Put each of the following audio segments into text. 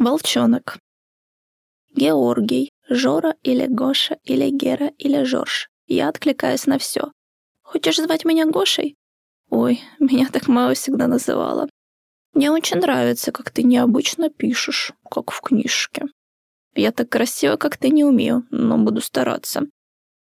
Волчонок. Георгий, Жора или Гоша или Гера или Жорж. Я откликаюсь на все. Хочешь звать меня Гошей? Ой, меня так мало всегда называла. Мне очень нравится, как ты необычно пишешь, как в книжке. Я так красиво, как ты, не умею, но буду стараться.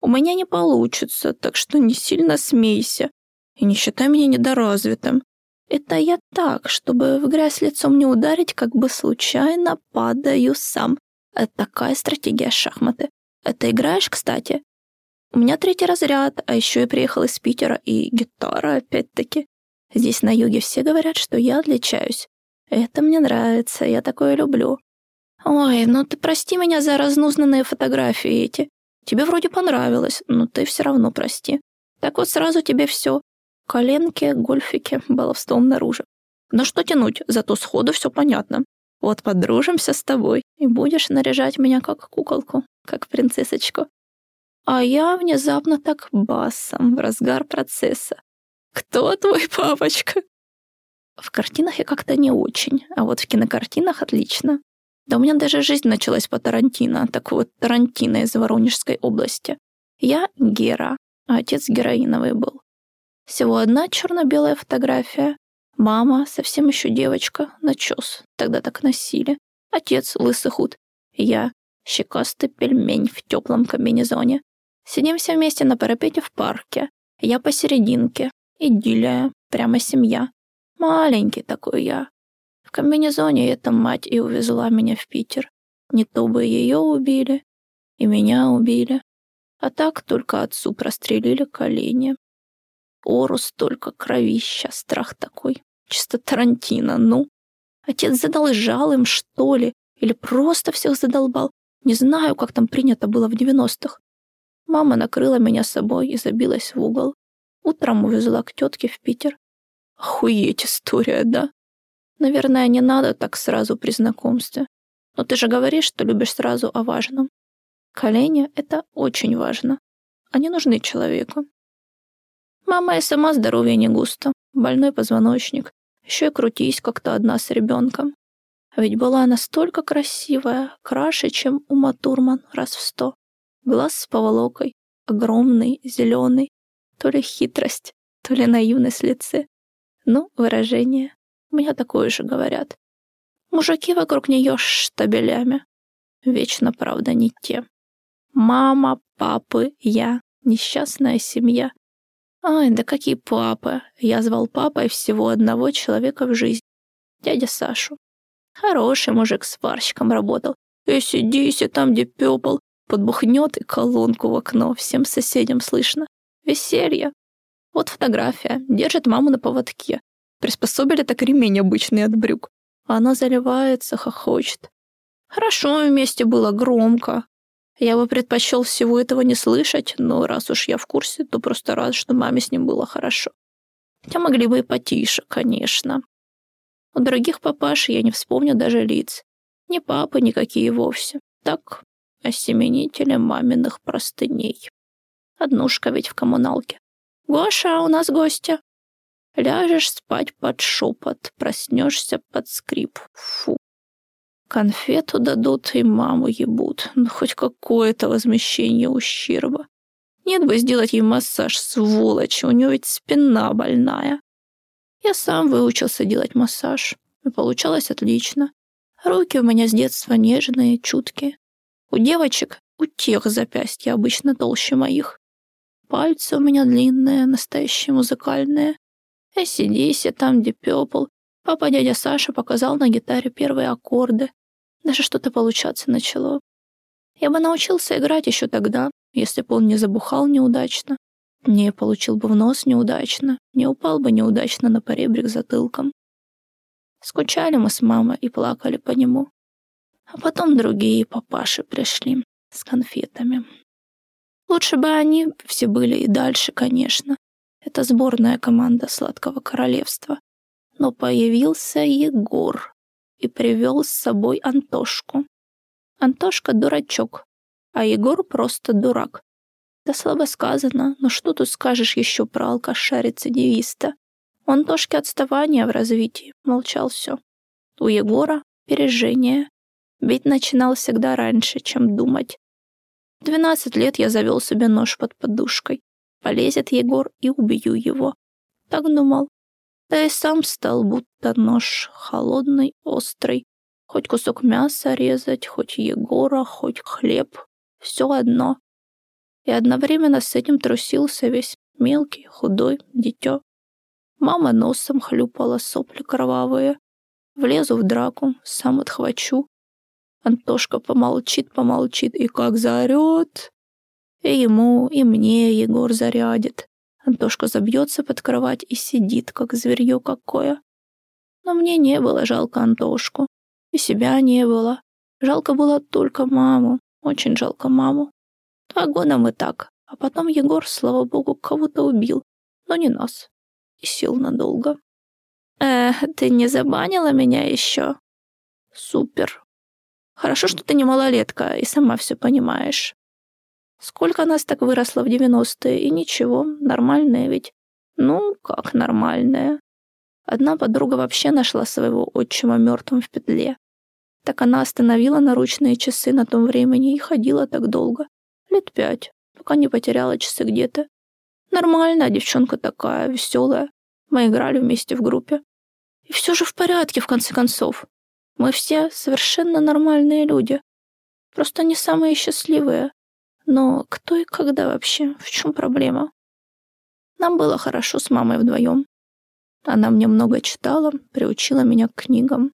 У меня не получится, так что не сильно смейся. И не считай меня недоразвитым. Это я так, чтобы в грязь лицом не ударить, как бы случайно падаю сам. Это такая стратегия шахматы. Это играешь, кстати? У меня третий разряд, а еще я приехал из Питера, и гитара опять-таки. Здесь на юге все говорят, что я отличаюсь. Это мне нравится, я такое люблю. Ой, ну ты прости меня за разнузнанные фотографии эти. Тебе вроде понравилось, но ты все равно прости. Так вот сразу тебе все. Коленки, гольфики, баловством наружу. Но что тянуть, зато сходу все понятно. Вот подружимся с тобой, и будешь наряжать меня как куколку, как принцессочку. А я внезапно так басом в разгар процесса. «Кто твой папочка?» В картинах я как-то не очень, а вот в кинокартинах отлично. Да у меня даже жизнь началась по Тарантино, так вот Тарантино из Воронежской области. Я Гера, а отец героиновый был. Всего одна черно-белая фотография. Мама, совсем еще девочка, начес. Тогда так носили. Отец, лысый худ. Я, щекастый пельмень в теплом комбинезоне. Сидим все вместе на парапете в парке. Я посерединке. Идиллия. Прямо семья. Маленький такой я. В комбинезоне эта мать и увезла меня в Питер. Не то бы ее убили, и меня убили. А так только отцу прострелили колени. Орус только кровища, страх такой. Чисто Тарантино, ну. Отец задолжал им, что ли? Или просто всех задолбал? Не знаю, как там принято было в девяностых. Мама накрыла меня собой и забилась в угол. Утром увезла к тетке в Питер. Охуеть история, да? Наверное, не надо так сразу при знакомстве. Но ты же говоришь, что любишь сразу о важном. Колени — это очень важно. Они нужны человеку. Мама и сама здоровье не густо, больной позвоночник, еще и крутись как-то одна с ребенком. А ведь была она столько красивая, краше, чем у Матурман раз в сто. Глаз с поволокой, огромный, зеленый, то ли хитрость, то ли наивность лице. Ну, выражение. Меня такое же говорят. Мужики вокруг нее штабелями. Вечно, правда, не те. Мама, папы, я, несчастная семья. Ай, да какие папы. Я звал папой всего одного человека в жизни. Дядя Сашу. Хороший мужик с сварщиком работал. И сиди, там, где пепел, подбухнет и колонку в окно. Всем соседям слышно. Веселье. Вот фотография. Держит маму на поводке. Приспособили так ремень обычный от брюк. Она заливается, хохочет. Хорошо вместе было, громко. Я бы предпочел всего этого не слышать, но раз уж я в курсе, то просто рад, что маме с ним было хорошо. Хотя могли бы и потише, конечно. У других папаш я не вспомню даже лиц. Ни папы никакие вовсе. Так, осеменители маминых простыней. Однушка ведь в коммуналке. «Гоша, у нас гостя!» Ляжешь спать под шепот, проснешься под скрип. Фу. Конфету дадут и маму ебут. Ну, хоть какое-то возмещение ущерба. Нет бы сделать ей массаж, сволочь, у нее ведь спина больная. Я сам выучился делать массаж, и получалось отлично. Руки у меня с детства нежные, чуткие. У девочек, у тех запястья обычно толще моих. Пальцы у меня длинные, настоящие музыкальные. Эсси там, где Пепл. Папа дядя Саша показал на гитаре первые аккорды. Даже что-то получаться начало. Я бы научился играть еще тогда, если бы он не забухал неудачно, не получил бы в нос неудачно, не упал бы неудачно на поребрик затылком. Скучали мы с мамой и плакали по нему. А потом другие папаши пришли с конфетами. Лучше бы они все были и дальше, конечно. Это сборная команда Сладкого Королевства. Но появился Егор и привел с собой Антошку. Антошка дурачок, а Егор просто дурак. Да слабо сказано, но что тут скажешь еще про алкаша-рецидивиста? У Антошки отставание в развитии, молчал все. У Егора пережение, Ведь начинал всегда раньше, чем думать. 12 лет я завел себе нож под подушкой. Полезет Егор и убью его. Так думал. Да и сам стал будто нож, холодный, острый. Хоть кусок мяса резать, хоть Егора, хоть хлеб. Все одно. И одновременно с этим трусился весь мелкий, худой, дитё. Мама носом хлюпала сопли кровавые. Влезу в драку, сам отхвачу. Антошка помолчит, помолчит и как заорет. И ему, и мне Егор зарядит. Антошка забьется под кровать и сидит, как зверье какое. Но мне не было жалко Антошку. И себя не было. Жалко было только маму. Очень жалко маму. Два года мы так. А потом Егор, слава богу, кого-то убил. Но не нас и сел надолго. «Э, ты не забанила меня еще?» «Супер. Хорошо, что ты не малолетка и сама все понимаешь. Сколько нас так выросло в девяностые, и ничего, нормальное ведь. Ну, как нормальное. Одна подруга вообще нашла своего отчима мертвым в петле. Так она остановила наручные часы на том времени и ходила так долго. Лет пять, пока не потеряла часы где-то. Нормальная девчонка такая, веселая. Мы играли вместе в группе. И все же в порядке, в конце концов. Мы все совершенно нормальные люди. Просто не самые счастливые. Но кто и когда вообще? В чем проблема? Нам было хорошо с мамой вдвоем. Она мне много читала, приучила меня к книгам.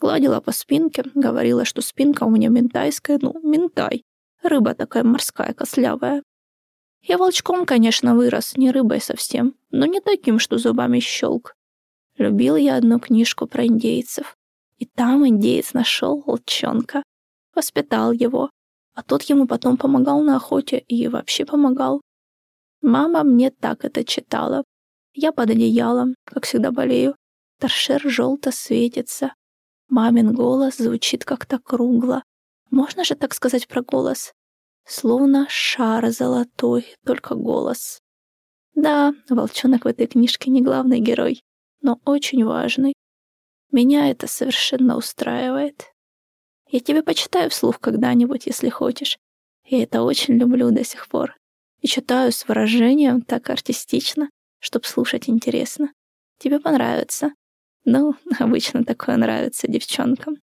Гладила по спинке, говорила, что спинка у меня ментайская, ну, ментай. Рыба такая морская, кослявая. Я волчком, конечно, вырос, не рыбой совсем, но не таким, что зубами щелк. Любил я одну книжку про индейцев. И там индеец нашел волчонка. Воспитал его. А тот ему потом помогал на охоте и вообще помогал. Мама мне так это читала. Я под одеялом, как всегда болею. Торшер желто светится. Мамин голос звучит как-то кругло. Можно же так сказать про голос? Словно шар золотой, только голос. Да, волчонок в этой книжке не главный герой, но очень важный. Меня это совершенно устраивает. Я тебе почитаю вслух когда-нибудь, если хочешь. Я это очень люблю до сих пор. И читаю с выражением так артистично, чтоб слушать интересно. Тебе понравится. Ну, обычно такое нравится девчонкам.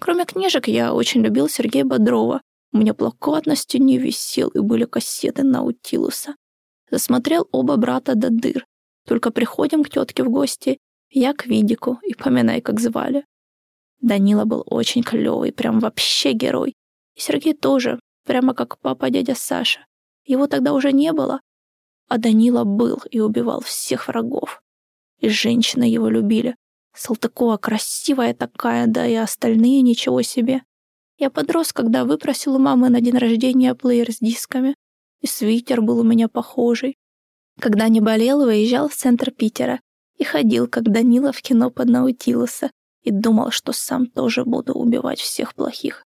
Кроме книжек, я очень любил Сергея Бодрова, у меня плакат на стене висел, и были кассеты Наутилуса. Засмотрел оба брата до дыр. Только приходим к тетке в гости, я к Видику, и поминай, как звали. Данила был очень клевый, прям вообще герой. И Сергей тоже, прямо как папа дядя Саша. Его тогда уже не было. А Данила был и убивал всех врагов. И женщины его любили. Салтыкова красивая такая, да и остальные ничего себе. Я подрос, когда выпросил у мамы на день рождения плеер с дисками. И свитер был у меня похожий. Когда не болел, выезжал в центр Питера и ходил, как Данила в кино под Наутилуса, и думал, что сам тоже буду убивать всех плохих.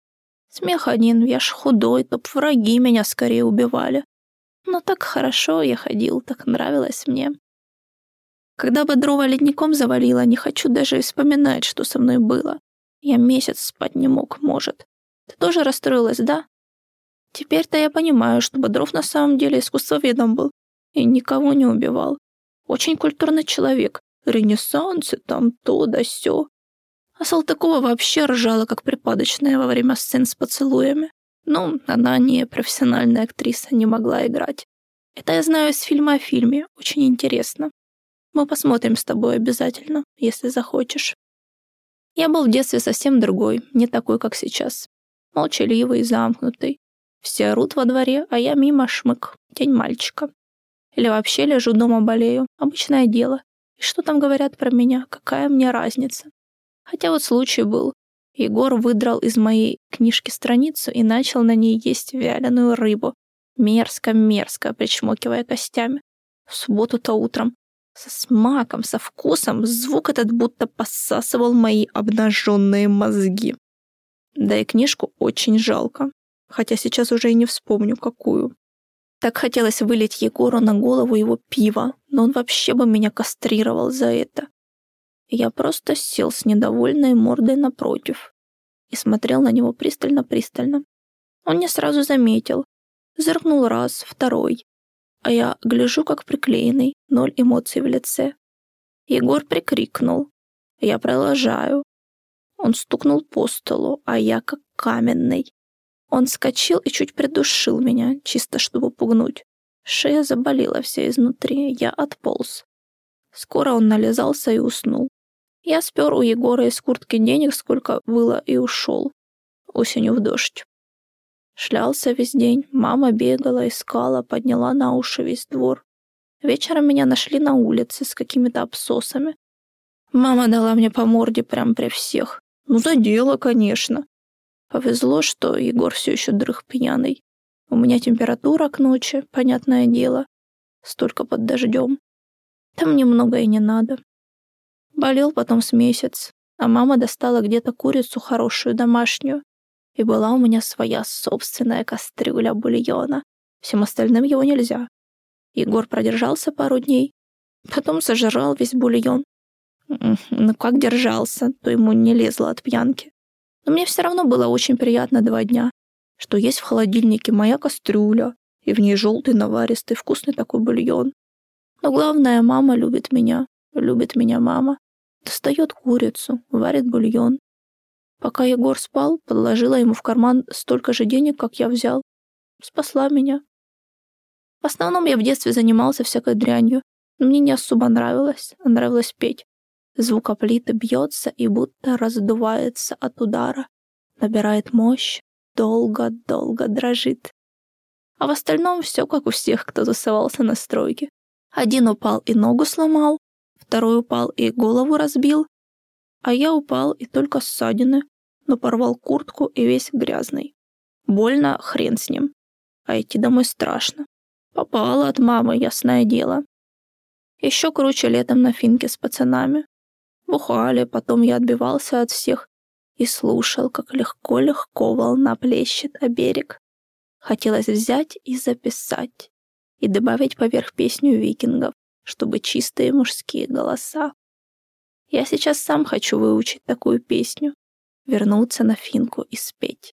Смех один, я ж худой, топ враги меня скорее убивали. Но так хорошо я ходил, так нравилось мне. Когда Бодрова ледником завалила, не хочу даже вспоминать, что со мной было. Я месяц спать не мог, может. Ты тоже расстроилась, да? Теперь-то я понимаю, что Бодров на самом деле искусствоведом был и никого не убивал. Очень культурный человек. Ренессансы там то да сё. А Салтыкова вообще ржала, как припадочная во время сцен с поцелуями. Ну, она не профессиональная актриса, не могла играть. Это я знаю из фильма о фильме. Очень интересно. Мы посмотрим с тобой обязательно, если захочешь. Я был в детстве совсем другой, не такой, как сейчас молчаливый, замкнутый. Все орут во дворе, а я мимо шмык, тень мальчика. Или вообще лежу дома болею, обычное дело. И что там говорят про меня, какая мне разница? Хотя вот случай был. Егор выдрал из моей книжки страницу и начал на ней есть вяленую рыбу. Мерзко-мерзко, причмокивая костями. В субботу-то утром. Со смаком, со вкусом, звук этот будто посасывал мои обнаженные мозги. Да и книжку очень жалко, хотя сейчас уже и не вспомню, какую. Так хотелось вылить Егору на голову его пиво, но он вообще бы меня кастрировал за это. Я просто сел с недовольной мордой напротив. и смотрел на него пристально-пристально. Он не сразу заметил. Зыркнул раз, второй. А я гляжу, как приклеенный, ноль эмоций в лице. Егор прикрикнул. Я продолжаю. Он стукнул по столу, а я как каменный. Он скочил и чуть придушил меня, чисто чтобы пугнуть. Шея заболела вся изнутри, я отполз. Скоро он нализался и уснул. Я спер у Егора из куртки денег, сколько было, и ушел. Осенью в дождь. Шлялся весь день, мама бегала, искала, подняла на уши весь двор. Вечером меня нашли на улице с какими-то обсосами. Мама дала мне по морде прям при всех. Ну, за дело, конечно. Повезло, что Егор все еще дрых пьяный. У меня температура к ночи, понятное дело. Столько под дождем. Там немного и не надо. Болел потом с месяц, а мама достала где-то курицу хорошую, домашнюю. И была у меня своя собственная кастрюля бульона. Всем остальным его нельзя. Егор продержался пару дней, потом сожрал весь бульон. Ну как держался, то ему не лезло от пьянки. Но мне все равно было очень приятно два дня, что есть в холодильнике моя кастрюля, и в ней желтый наваристый вкусный такой бульон. Но главное, мама любит меня, любит меня мама. Достает курицу, варит бульон. Пока Егор спал, подложила ему в карман столько же денег, как я взял. Спасла меня. В основном я в детстве занимался всякой дрянью, но мне не особо нравилось, нравилось петь. Звук плиты бьется и будто раздувается от удара. Набирает мощь, долго-долго дрожит. А в остальном все как у всех, кто тусовался на стройке. Один упал и ногу сломал, второй упал и голову разбил, а я упал и только ссадины, но порвал куртку и весь грязный. Больно, хрен с ним. А идти домой страшно. Попала от мамы, ясное дело. Еще круче летом на финке с пацанами. Бухали, потом я отбивался от всех и слушал, как легко-легко волна плещет о берег. Хотелось взять и записать, и добавить поверх песню викингов, чтобы чистые мужские голоса. Я сейчас сам хочу выучить такую песню, вернуться на финку и спеть.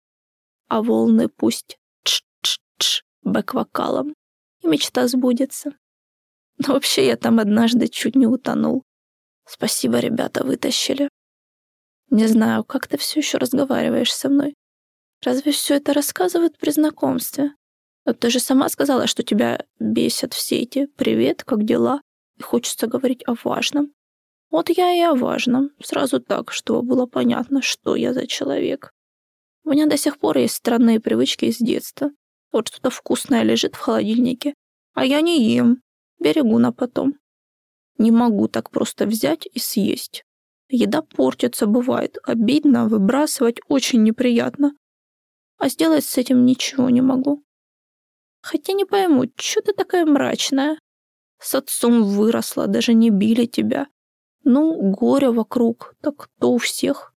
А волны пусть тш-тш-тш бэк-вокалом, и мечта сбудется. Но вообще я там однажды чуть не утонул. Спасибо, ребята, вытащили. Не знаю, как ты все еще разговариваешь со мной. Разве все это рассказывают при знакомстве? Вот ты же сама сказала, что тебя бесят все эти «привет, как дела?» и хочется говорить о важном. Вот я и о важном. Сразу так, чтобы было понятно, что я за человек. У меня до сих пор есть странные привычки из детства. Вот что-то вкусное лежит в холодильнике, а я не ем. Берегу на потом. Не могу так просто взять и съесть. Еда портится, бывает. Обидно, выбрасывать очень неприятно. А сделать с этим ничего не могу. Хотя не пойму, что ты такая мрачная? С отцом выросла, даже не били тебя. Ну, горе вокруг, так кто у всех.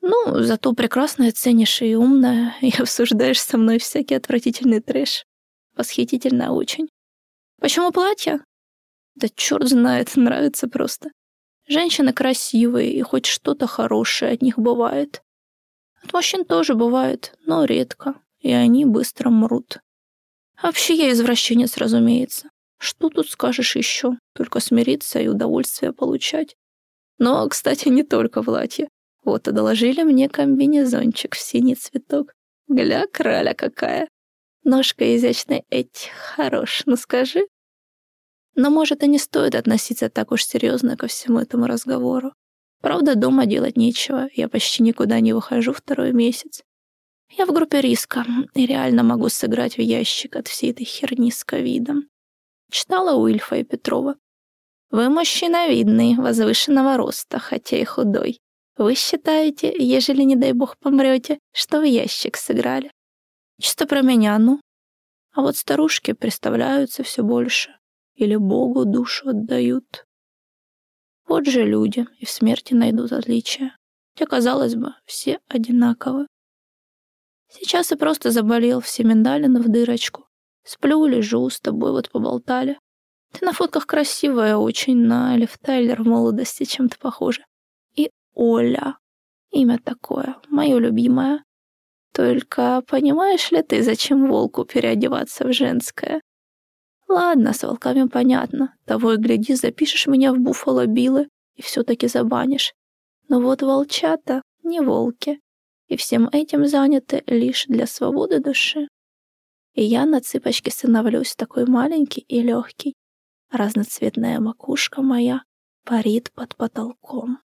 Ну, зато прекрасная ценишь и умная, и обсуждаешь со мной всякий отвратительный трэш. Восхитительно очень. Почему платье? Да черт знает, нравится просто. Женщины красивые, и хоть что-то хорошее от них бывает. От мужчин тоже бывает, но редко, и они быстро мрут. Вообще я извращенец, разумеется. Что тут скажешь еще? Только смириться и удовольствие получать. Но, кстати, не только платье. Вот, одолжили мне комбинезончик в синий цветок. Гля, краля какая. Ножка изящная, эть, хорош, ну скажи. Но, может, и не стоит относиться так уж серьезно ко всему этому разговору. Правда, дома делать нечего, я почти никуда не выхожу второй месяц. Я в группе риска и реально могу сыграть в ящик от всей этой херни с ковидом. Читала у Ильфа и Петрова. Вы мужчина видный, возвышенного роста, хотя и худой. Вы считаете, ежели, не дай бог, помрете, что в ящик сыграли? Чисто про меня, ну. А вот старушки представляются все больше или Богу душу отдают. Вот же люди и в смерти найдут отличия. Хотя, казалось бы, все одинаковы. Сейчас и просто заболел, все миндалины в дырочку. Сплю, лежу, с тобой вот поболтали. Ты на фотках красивая очень, на Лив Тайлер в молодости чем-то похожа. И Оля. Имя такое, мое любимое. Только понимаешь ли ты, зачем волку переодеваться в женское? Ладно, с волками понятно. Того и гляди, запишешь меня в Буффало Биллы и все-таки забанишь. Но вот волчата не волки, и всем этим заняты лишь для свободы души. И я на цыпочке становлюсь такой маленький и легкий. Разноцветная макушка моя парит под потолком.